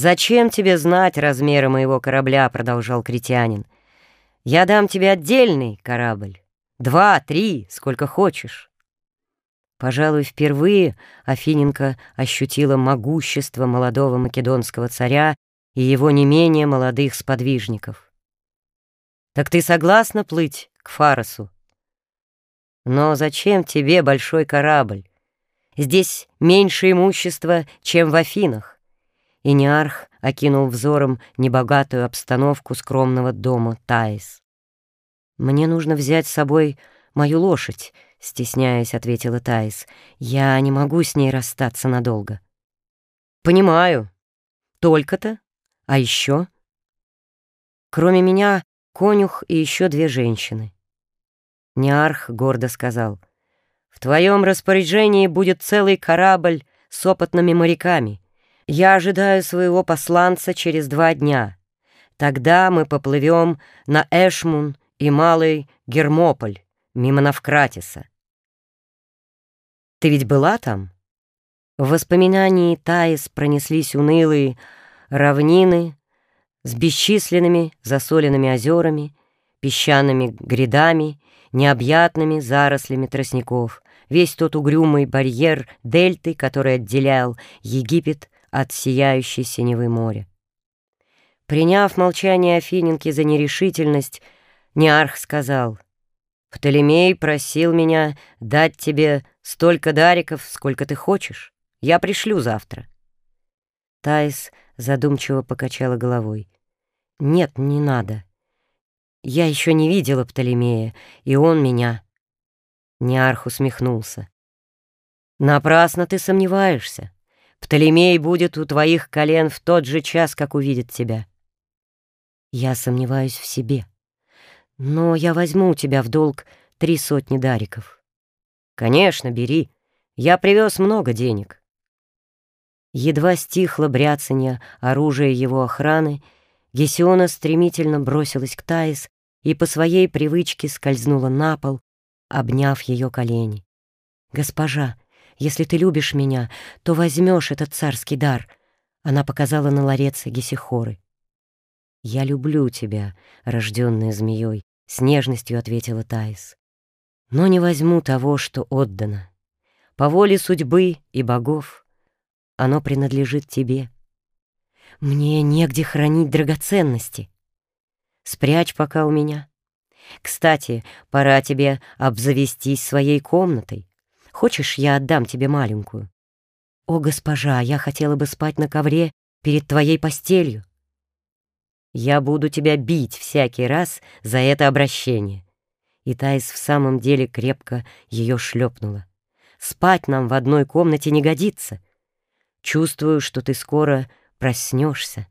«Зачем тебе знать размеры моего корабля?» — продолжал критянин. «Я дам тебе отдельный корабль. Два, три, сколько хочешь». Пожалуй, впервые Афиненко ощутила могущество молодого македонского царя и его не менее молодых сподвижников. «Так ты согласна плыть к Фаросу?» «Но зачем тебе большой корабль? Здесь меньше имущества, чем в Афинах». И Неарх окинул взором небогатую обстановку скромного дома Таис. «Мне нужно взять с собой мою лошадь», — стесняясь, ответила Таис. «Я не могу с ней расстаться надолго». «Понимаю. Только-то? А еще?» «Кроме меня, конюх и еще две женщины». Неарх гордо сказал. «В твоем распоряжении будет целый корабль с опытными моряками. Я ожидаю своего посланца через два дня. Тогда мы поплывем на Эшмун и Малый Гермополь, мимо Навкратиса. Ты ведь была там? В воспоминании Таис пронеслись унылые равнины с бесчисленными засоленными озерами, песчаными грядами, необъятными зарослями тростников, весь тот угрюмый барьер дельты, который отделял Египет от сияющей синевы моря. Приняв молчание Афиненки за нерешительность, Неарх сказал, «Птолемей просил меня дать тебе Столько дариков, сколько ты хочешь. Я пришлю завтра». Таис задумчиво покачала головой. «Нет, не надо. Я еще не видела Птолемея, и он меня». Неарх усмехнулся. «Напрасно ты сомневаешься. Птолемей будет у твоих колен в тот же час, как увидит тебя». «Я сомневаюсь в себе. Но я возьму у тебя в долг три сотни дариков». «Конечно, бери. Я привез много денег». Едва стихло бряцанье оружия его охраны, Гесиона стремительно бросилась к Таис и по своей привычке скользнула на пол, обняв ее колени. «Госпожа, если ты любишь меня, то возьмешь этот царский дар», — она показала на ларец Гесихоры. «Я люблю тебя, рожденная змеей», — с нежностью ответила Таис но не возьму того, что отдано. По воле судьбы и богов оно принадлежит тебе. Мне негде хранить драгоценности. Спрячь пока у меня. Кстати, пора тебе обзавестись своей комнатой. Хочешь, я отдам тебе маленькую? О, госпожа, я хотела бы спать на ковре перед твоей постелью. Я буду тебя бить всякий раз за это обращение и Таис в самом деле крепко ее шлепнула. «Спать нам в одной комнате не годится. Чувствую, что ты скоро проснешься».